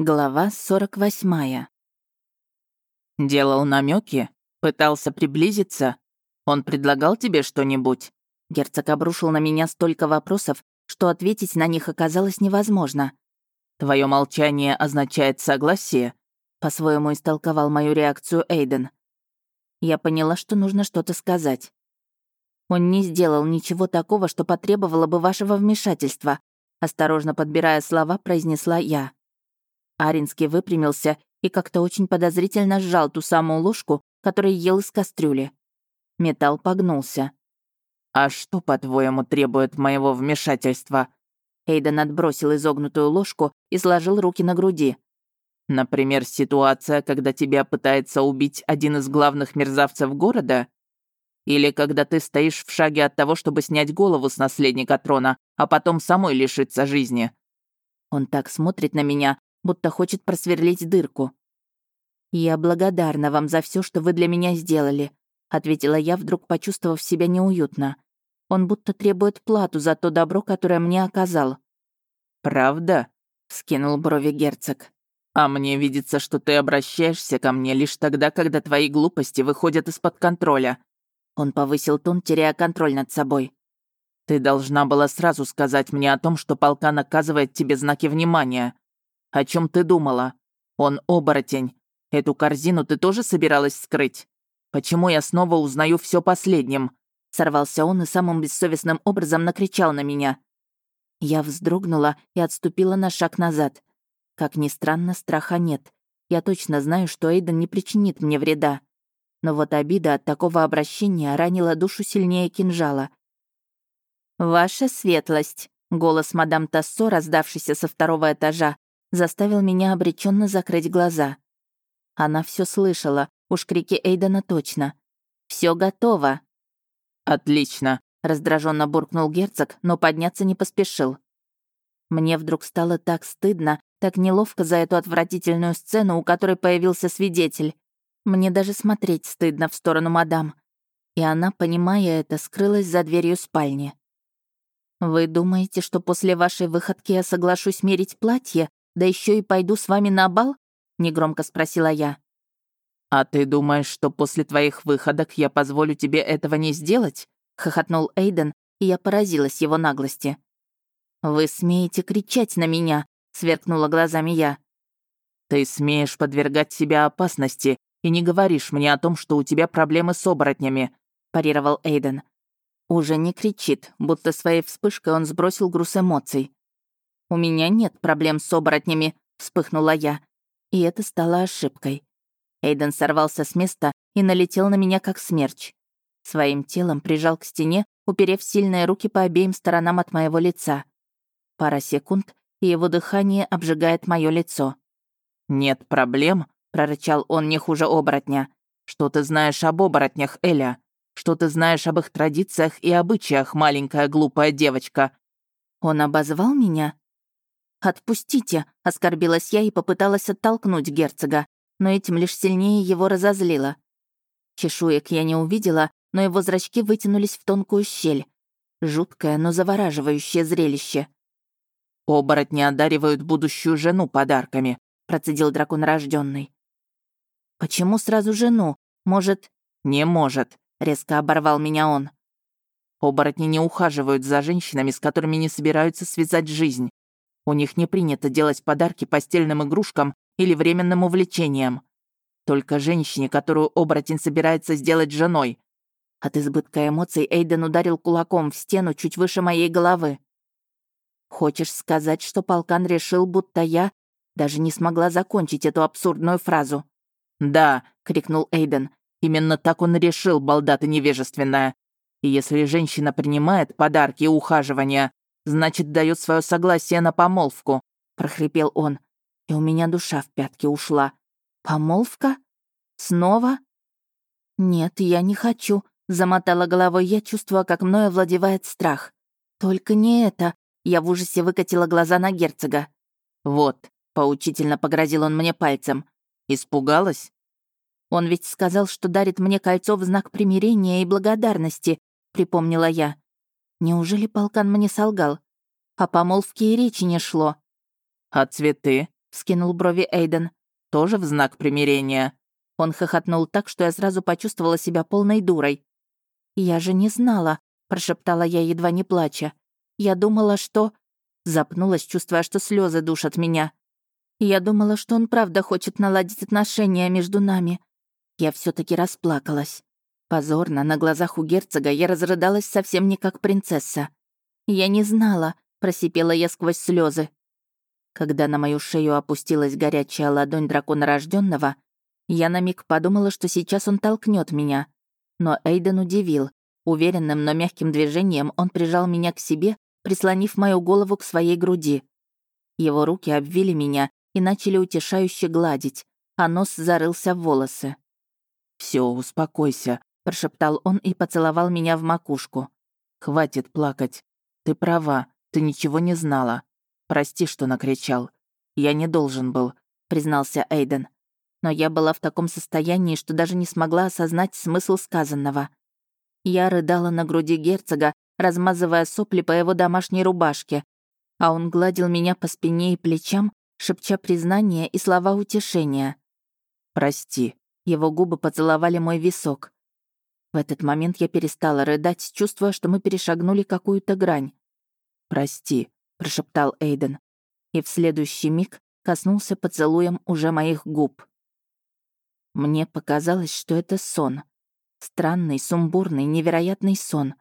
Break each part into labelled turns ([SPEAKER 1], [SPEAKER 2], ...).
[SPEAKER 1] Глава 48.
[SPEAKER 2] «Делал намеки? Пытался приблизиться? Он предлагал тебе что-нибудь?»
[SPEAKER 1] Герцог обрушил на меня столько вопросов, что ответить на них оказалось невозможно.
[SPEAKER 2] «Твое молчание означает согласие», — по-своему истолковал мою реакцию Эйден.
[SPEAKER 1] Я поняла, что нужно что-то сказать. «Он не сделал ничего такого, что потребовало бы вашего вмешательства», осторожно подбирая слова, произнесла я. Аринский выпрямился и как-то очень подозрительно сжал ту самую ложку, которую ел из кастрюли. Металл погнулся.
[SPEAKER 2] «А что, по-твоему, требует моего вмешательства?»
[SPEAKER 1] Эйден отбросил изогнутую ложку и сложил руки на груди.
[SPEAKER 2] «Например, ситуация, когда тебя пытается убить один из главных мерзавцев города? Или когда ты стоишь в шаге от того, чтобы снять голову с наследника трона, а потом самой лишиться жизни?»
[SPEAKER 1] Он так смотрит на меня, будто хочет просверлить дырку. «Я благодарна вам за все, что вы для меня сделали», — ответила я, вдруг почувствовав себя неуютно. Он будто требует плату за то добро, которое мне оказал.
[SPEAKER 2] «Правда?» — скинул брови герцог. «А мне видится, что ты обращаешься ко мне лишь тогда, когда твои глупости выходят из-под контроля».
[SPEAKER 1] Он повысил тон, теряя контроль над собой.
[SPEAKER 2] «Ты должна была сразу сказать мне о том, что полка наказывает тебе знаки внимания. О чем ты думала? Он оборотень. Эту корзину ты тоже собиралась скрыть? Почему я снова узнаю все последним?»
[SPEAKER 1] Сорвался он и самым бессовестным образом накричал на меня. Я вздрогнула и отступила на шаг назад. Как ни странно, страха нет. Я точно знаю, что Эйден не причинит мне вреда. Но вот обида от такого обращения ранила душу сильнее кинжала. «Ваша светлость», — голос мадам Тассо, раздавшийся со второго этажа, заставил меня обреченно закрыть глаза. Она все слышала, уж крики Эйдена точно. Все готово.
[SPEAKER 2] Отлично,
[SPEAKER 1] раздраженно буркнул герцог, но подняться не поспешил. Мне вдруг стало так стыдно, так неловко за эту отвратительную сцену, у которой появился свидетель. Мне даже смотреть стыдно в сторону мадам. И она, понимая это, скрылась за дверью спальни. «Вы думаете, что после вашей выходки я соглашусь мерить платье, да еще и пойду с вами на бал?» — негромко спросила я.
[SPEAKER 2] «А ты думаешь, что после твоих выходок я позволю тебе этого не сделать?» — хохотнул Эйден, и я поразилась его наглости.
[SPEAKER 1] «Вы смеете кричать на меня?» — сверкнула глазами я.
[SPEAKER 2] «Ты смеешь подвергать себя опасности и не говоришь мне о том, что у тебя проблемы с оборотнями», — парировал Эйден. Уже не кричит, будто своей вспышкой он сбросил груз эмоций. «У меня нет проблем с оборотнями», — вспыхнула я. И это стало ошибкой. Эйден сорвался с места и налетел на меня как смерч. Своим телом прижал к стене, уперев сильные руки по обеим сторонам от моего лица. Пара секунд, и его дыхание обжигает мое лицо. «Нет проблем», — прорычал он не хуже оборотня. «Что ты знаешь об оборотнях, Эля? Что ты знаешь об их традициях и обычаях, маленькая глупая девочка?»
[SPEAKER 1] Он обозвал меня? «Отпустите!» — оскорбилась я и попыталась оттолкнуть герцога, но этим лишь сильнее его разозлило. Чешуек я не увидела, но его зрачки вытянулись в тонкую щель. Жуткое, но завораживающее зрелище.
[SPEAKER 2] «Оборотни одаривают будущую жену подарками», — процедил дракон рожденный.
[SPEAKER 1] «Почему сразу жену? Может...»
[SPEAKER 2] «Не может», — резко оборвал меня он. «Оборотни не ухаживают за женщинами, с которыми не собираются связать жизнь. У них не принято делать подарки постельным игрушкам или временным увлечениям. Только женщине, которую оборотень собирается сделать женой. От избытка эмоций Эйден ударил кулаком в стену чуть выше моей головы.
[SPEAKER 1] «Хочешь сказать, что полкан решил, будто я...» Даже не смогла закончить эту абсурдную фразу.
[SPEAKER 2] «Да», — крикнул Эйден, — «именно так он решил, балда ты невежественная. И если женщина принимает подарки и ухаживания, значит, дает свое согласие на помолвку», — прохрипел он. И у меня душа в пятки ушла. «Помолвка? Снова?»
[SPEAKER 1] «Нет, я не хочу», — замотала головой я, чувствуя, как мною овладевает страх. «Только не это», — я в ужасе выкатила глаза на герцога.
[SPEAKER 2] «Вот», — поучительно погрозил он мне пальцем. «Испугалась?»
[SPEAKER 1] «Он ведь сказал, что дарит мне кольцо в знак примирения и благодарности», — припомнила я. Неужели полкан мне солгал? О помолвке и речи не шло.
[SPEAKER 2] «А цветы?»
[SPEAKER 1] — вскинул брови Эйден.
[SPEAKER 2] «Тоже в знак примирения?»
[SPEAKER 1] Он хохотнул так, что я сразу почувствовала себя полной дурой. «Я же не знала», — прошептала я, едва не плача. «Я думала, что...» Запнулась, чувствуя, что слезы душат меня. Я думала, что он правда хочет наладить отношения между нами. Я все таки расплакалась. Позорно, на глазах у герцога я разрыдалась совсем не как принцесса. «Я не знала», — просипела я сквозь слезы. Когда на мою шею опустилась горячая ладонь дракона рожденного, я на миг подумала, что сейчас он толкнет меня. Но Эйден удивил. Уверенным, но мягким движением он прижал меня к себе, прислонив мою голову к своей груди. Его руки обвили меня и начали утешающе гладить, а нос зарылся в волосы.
[SPEAKER 2] Все, успокойся», — прошептал он и поцеловал меня в макушку. «Хватит плакать. Ты права, ты ничего не знала. Прости, что накричал. Я не должен был», — признался Эйден.
[SPEAKER 1] Но я была в таком состоянии, что даже не смогла осознать смысл сказанного. Я рыдала на груди герцога, размазывая сопли по его домашней рубашке, а он гладил меня по спине и плечам, шепча признания и слова утешения.
[SPEAKER 2] «Прости», его губы поцеловали мой висок. В этот момент я перестала рыдать, чувствуя, что мы перешагнули какую-то грань. «Прости», — прошептал Эйден. И в следующий миг коснулся поцелуем уже моих губ. Мне показалось, что это сон. Странный, сумбурный, невероятный сон.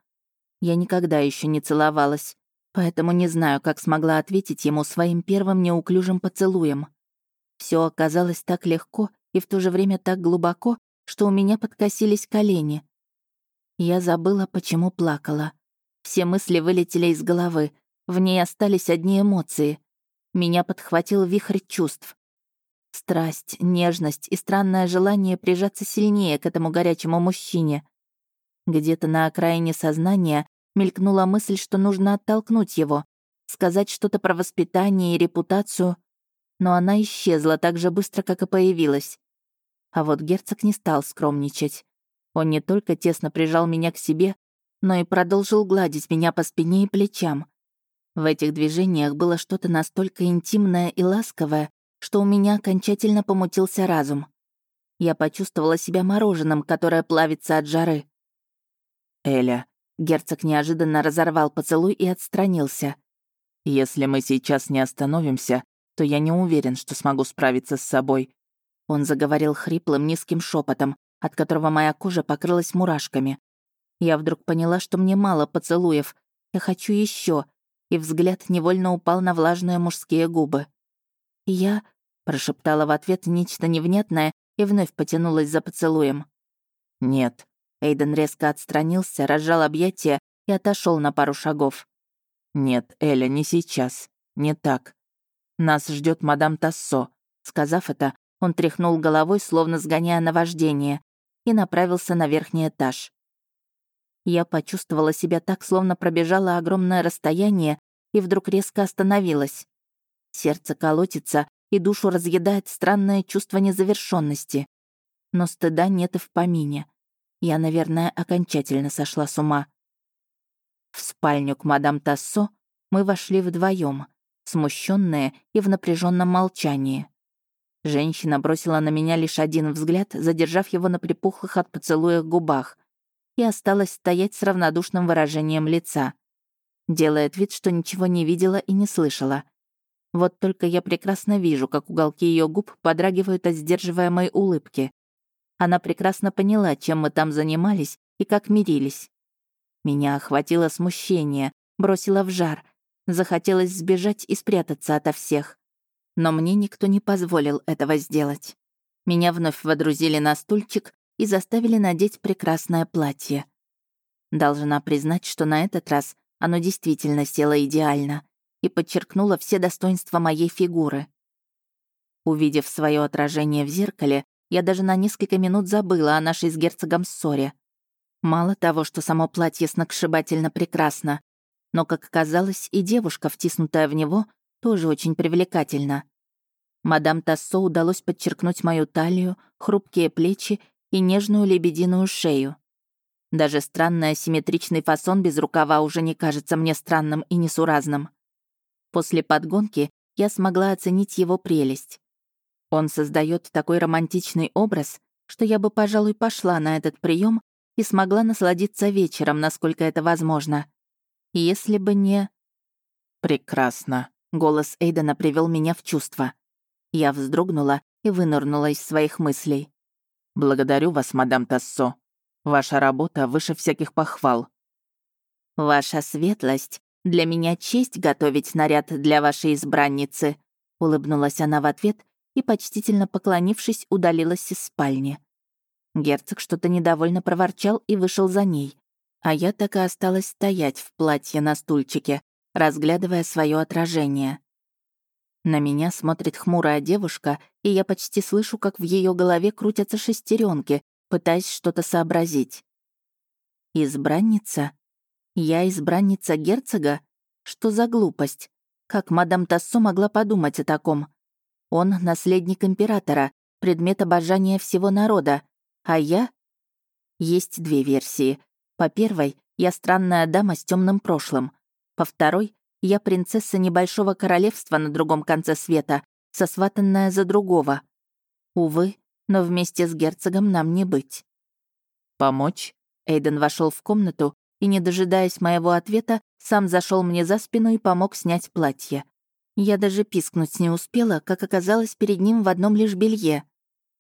[SPEAKER 2] Я никогда еще не целовалась, поэтому не знаю, как смогла ответить ему своим первым неуклюжим поцелуем. Все оказалось так легко и в то же время так глубоко, что у меня подкосились колени. Я забыла, почему плакала. Все мысли вылетели из головы, в ней остались одни эмоции. Меня подхватил вихрь чувств. Страсть, нежность и странное желание прижаться сильнее к этому горячему мужчине. Где-то на окраине сознания мелькнула мысль, что нужно оттолкнуть его, сказать что-то про воспитание и репутацию, но она исчезла так же быстро, как и появилась. А вот герцог не стал скромничать. Он не только тесно прижал меня к себе, но и продолжил гладить меня по спине и плечам. В этих движениях было что-то настолько интимное и ласковое, что у меня окончательно помутился разум. Я почувствовала себя мороженым, которое плавится от жары. «Эля», — герцог неожиданно разорвал поцелуй и отстранился. «Если мы сейчас не остановимся, то я не уверен, что смогу справиться с собой». Он заговорил хриплым низким шепотом, от которого моя кожа покрылась мурашками. Я вдруг поняла, что мне мало поцелуев. Я хочу еще, и взгляд невольно упал на влажные мужские губы. «Я...» — прошептала в ответ нечто невнятное и вновь потянулась за поцелуем. «Нет». Эйден резко отстранился, разжал объятия и отошел на пару шагов. «Нет, Эля, не сейчас. Не так. Нас ждет мадам Тассо». Сказав это, он тряхнул головой, словно сгоняя наваждение, и направился на верхний этаж. Я почувствовала себя так, словно пробежала огромное расстояние и вдруг резко остановилась. Сердце колотится, и душу разъедает странное чувство незавершенности. Но стыда нет и в помине. Я, наверное, окончательно сошла с ума. В спальню к мадам Тассо мы вошли вдвоем смущенные и в напряженном молчании. Женщина бросила на меня лишь один взгляд, задержав его на припухлых от поцелуях губах, и осталась стоять с равнодушным выражением лица. Делает вид, что ничего не видела и не слышала. Вот только я прекрасно вижу, как уголки ее губ подрагивают от сдерживаемой улыбки. Она прекрасно поняла, чем мы там занимались и как мирились. Меня охватило смущение, бросило в жар — Захотелось сбежать и спрятаться ото всех. Но мне никто не позволил этого сделать. Меня вновь водрузили на стульчик и заставили надеть прекрасное платье. Должна признать, что на этот раз оно действительно село идеально и подчеркнуло все достоинства моей фигуры. Увидев свое отражение в зеркале, я даже на несколько минут забыла о нашей с герцогом ссоре. Мало того, что само платье сногсшибательно прекрасно, но, как оказалось, и девушка, втиснутая в него, тоже очень привлекательна. Мадам Тассо удалось подчеркнуть мою талию, хрупкие плечи и нежную лебединую шею. Даже странный асимметричный фасон без рукава уже не кажется мне странным и несуразным. После подгонки
[SPEAKER 1] я смогла оценить его прелесть. Он создает такой романтичный образ, что я бы, пожалуй, пошла на этот прием и смогла насладиться вечером, насколько это возможно. Если бы не...
[SPEAKER 2] «Прекрасно», — голос
[SPEAKER 1] Эйдена привел меня в чувство. Я вздрогнула и вынырнула из своих мыслей.
[SPEAKER 2] «Благодарю вас, мадам Тассо. Ваша работа выше всяких похвал».
[SPEAKER 1] «Ваша светлость, для меня честь готовить наряд для вашей избранницы», улыбнулась она в ответ и, почтительно поклонившись, удалилась из спальни. Герцог что-то недовольно проворчал и вышел за ней, а я так и осталась стоять в платье на стульчике, разглядывая свое отражение. На меня смотрит хмурая девушка, и я почти слышу, как в ее голове крутятся шестеренки, пытаясь что-то сообразить. Избранница? Я избранница герцога? Что за глупость? Как мадам Тассо могла подумать о таком? Он — наследник императора, предмет обожания всего народа. А я? Есть две версии. По первой, я странная дама с темным прошлым. По второй, я принцесса небольшого королевства на другом конце света, сосватанная за другого. Увы, но вместе с герцогом нам не быть.
[SPEAKER 2] «Помочь?»
[SPEAKER 1] Эйден вошел в комнату и, не дожидаясь моего ответа, сам зашел мне за спину и помог снять платье. Я даже пискнуть не успела, как оказалось перед ним в одном лишь белье.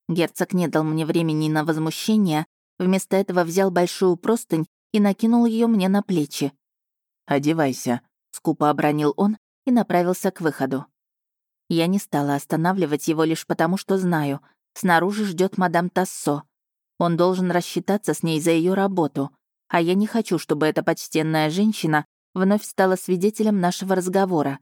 [SPEAKER 1] Герцог не дал мне времени на возмущение, вместо этого взял большую простынь и накинул ее мне на плечи.
[SPEAKER 2] «Одевайся», —
[SPEAKER 1] скупо обронил он и направился к выходу. Я не стала останавливать его лишь потому, что знаю, снаружи ждет мадам Тассо. Он должен рассчитаться с ней за ее работу, а я не хочу, чтобы эта почтенная женщина вновь стала свидетелем нашего разговора.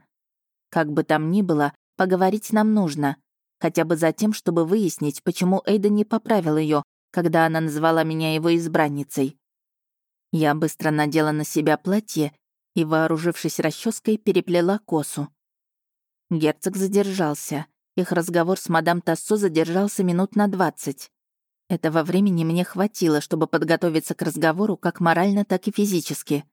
[SPEAKER 1] Как бы там ни было, поговорить нам нужно. Хотя бы за тем, чтобы выяснить, почему Эйда не поправил ее, когда она назвала меня его избранницей. Я быстро надела на себя платье и, вооружившись расческой, переплела косу. Герцог задержался. Их разговор с мадам Тассо задержался минут на двадцать. Этого времени мне хватило, чтобы подготовиться к разговору как морально, так и физически.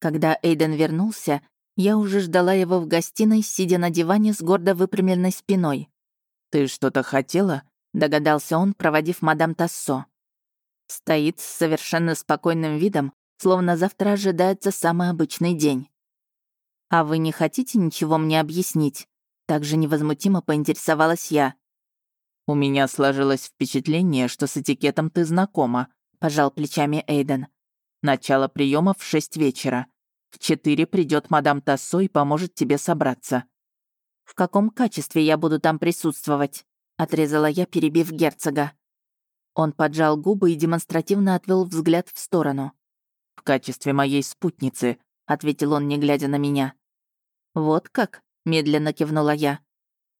[SPEAKER 1] Когда Эйден вернулся, я уже ждала его в гостиной, сидя на диване с гордо выпрямленной спиной.
[SPEAKER 2] «Ты что-то хотела?» — догадался он, проводив мадам Тассо.
[SPEAKER 1] Стоит с совершенно спокойным видом, словно завтра ожидается самый обычный день. «А вы не хотите ничего мне объяснить?» Также невозмутимо поинтересовалась я.
[SPEAKER 2] «У меня сложилось впечатление, что с этикетом ты знакома», — пожал плечами Эйден. «Начало приема в шесть вечера. В четыре придет мадам Тассо и поможет тебе собраться».
[SPEAKER 1] «В каком качестве я буду там присутствовать?» — отрезала я, перебив герцога. Он поджал губы и демонстративно отвел взгляд в сторону.
[SPEAKER 2] «В качестве моей спутницы», — ответил он, не глядя на меня.
[SPEAKER 1] «Вот как?» — медленно кивнула я.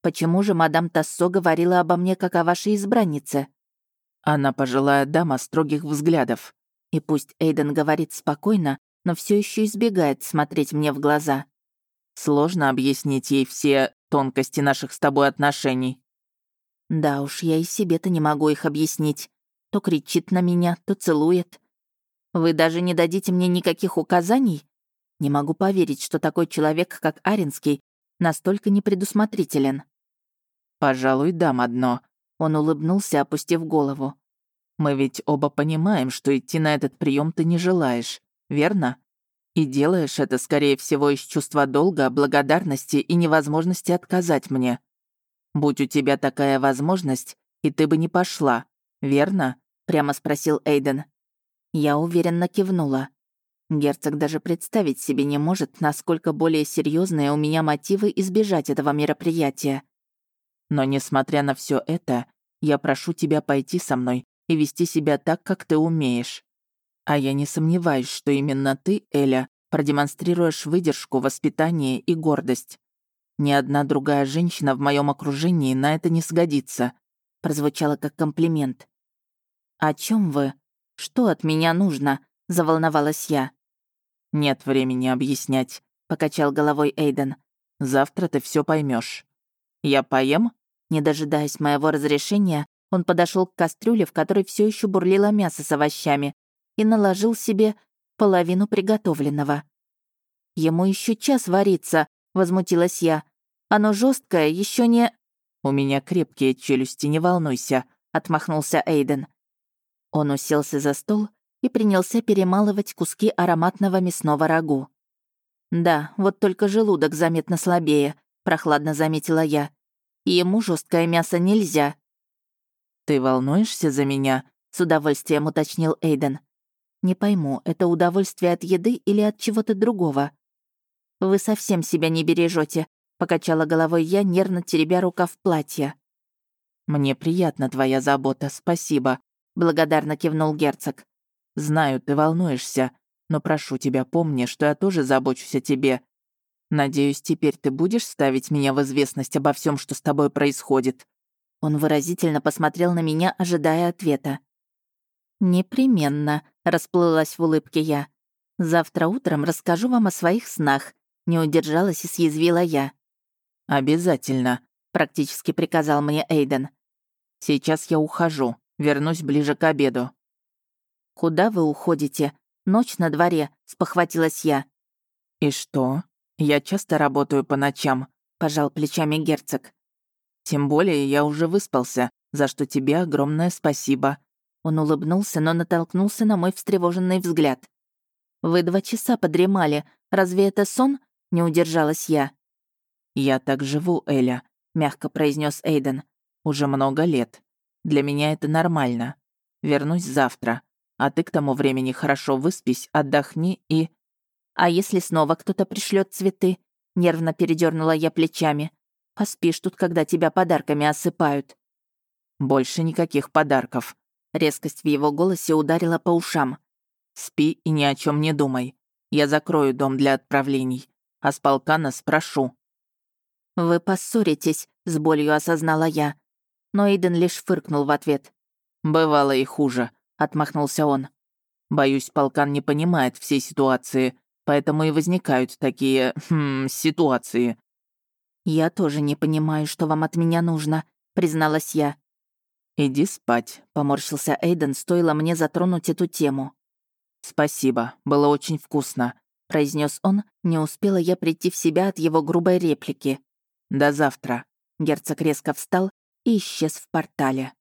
[SPEAKER 1] «Почему же мадам Тассо говорила обо мне как о вашей избраннице?»
[SPEAKER 2] Она пожилая дама строгих взглядов.
[SPEAKER 1] И пусть Эйден говорит спокойно, но все еще избегает смотреть мне в глаза.
[SPEAKER 2] Сложно объяснить ей все тонкости наших с тобой отношений.
[SPEAKER 1] Да уж, я и себе-то не могу их объяснить. То кричит на меня, то целует. Вы даже не дадите мне никаких указаний? Не могу поверить, что такой человек, как Аринский, настолько непредусмотрителен.
[SPEAKER 2] «Пожалуй, дам одно», — он улыбнулся, опустив голову. «Мы ведь оба понимаем, что идти на этот прием ты не желаешь верно? И делаешь это, скорее всего, из чувства долга, благодарности и невозможности отказать мне. Будь у тебя такая возможность, и ты бы не пошла, верно?» — прямо спросил Эйден.
[SPEAKER 1] Я уверенно кивнула. Герцог даже представить себе не может, насколько более серьезные у меня мотивы избежать этого мероприятия.
[SPEAKER 2] Но несмотря на все это, я прошу тебя пойти со мной и вести себя так, как ты умеешь. А я не сомневаюсь, что именно ты, Эля, продемонстрируешь выдержку, воспитание и гордость. Ни одна другая женщина в моем окружении на это не сгодится», — прозвучало как комплимент.
[SPEAKER 1] «О чем вы? Что от меня нужно?» — заволновалась я.
[SPEAKER 2] «Нет времени объяснять», — покачал головой Эйден. «Завтра ты все поймешь. Я поем?»
[SPEAKER 1] Не дожидаясь моего разрешения, он подошел к кастрюле, в которой все еще бурлило мясо с овощами, и наложил себе половину приготовленного. «Ему еще час вариться», — возмутилась я. Оно жесткое, еще не...»
[SPEAKER 2] «У меня крепкие челюсти, не волнуйся», — отмахнулся Эйден. Он уселся за стол и принялся перемалывать куски ароматного мясного рагу.
[SPEAKER 1] «Да, вот только желудок заметно слабее», — прохладно заметила я. «Ему жесткое мясо нельзя».
[SPEAKER 2] «Ты волнуешься за меня?» — с удовольствием уточнил Эйден.
[SPEAKER 1] «Не пойму, это удовольствие от еды или от чего-то другого?» «Вы совсем себя не бережете, покачала головой я, нервно теребя рукав платья.
[SPEAKER 2] «Мне приятна твоя забота, спасибо», — благодарно кивнул герцог. «Знаю, ты волнуешься, но прошу тебя, помни, что я тоже забочусь о тебе. Надеюсь, теперь ты будешь ставить меня в известность обо всем, что с тобой происходит».
[SPEAKER 1] Он выразительно посмотрел на меня, ожидая ответа. «Непременно», — расплылась в улыбке я. «Завтра утром расскажу вам о своих снах», — не удержалась и съязвила я.
[SPEAKER 2] «Обязательно», — практически приказал мне Эйден. «Сейчас я ухожу, вернусь ближе к обеду».
[SPEAKER 1] «Куда вы уходите? Ночь на дворе», — спохватилась я.
[SPEAKER 2] «И что? Я часто работаю по ночам», — пожал плечами герцог. «Тем более я уже выспался, за что тебе огромное спасибо».
[SPEAKER 1] Он улыбнулся, но натолкнулся на мой встревоженный взгляд. «Вы два часа подремали. Разве это сон?» — не удержалась я.
[SPEAKER 2] «Я так живу, Эля», — мягко произнес Эйден. «Уже много лет. Для меня это нормально. Вернусь завтра. А ты к тому времени хорошо выспись, отдохни и...»
[SPEAKER 1] «А если снова кто-то пришлет цветы?» Нервно передернула я плечами. «Поспишь тут, когда тебя подарками осыпают».
[SPEAKER 2] «Больше никаких подарков». Резкость в его голосе ударила по ушам. «Спи и ни о чем не думай. Я закрою дом для отправлений. А с полкана спрошу.
[SPEAKER 1] «Вы поссоритесь», — с болью осознала я. Но Эйден лишь фыркнул в ответ.
[SPEAKER 2] «Бывало и хуже», — отмахнулся он. «Боюсь, полкан не понимает всей ситуации, поэтому и возникают такие... Хм, ситуации».
[SPEAKER 1] «Я тоже не понимаю, что вам от меня нужно», — призналась я.
[SPEAKER 2] «Иди спать», —
[SPEAKER 1] поморщился Эйден, стоило мне затронуть эту тему.
[SPEAKER 2] «Спасибо, было очень вкусно», — произнес он, не успела я прийти в себя от его грубой реплики. До завтра».
[SPEAKER 1] Герцог резко встал и исчез в портале.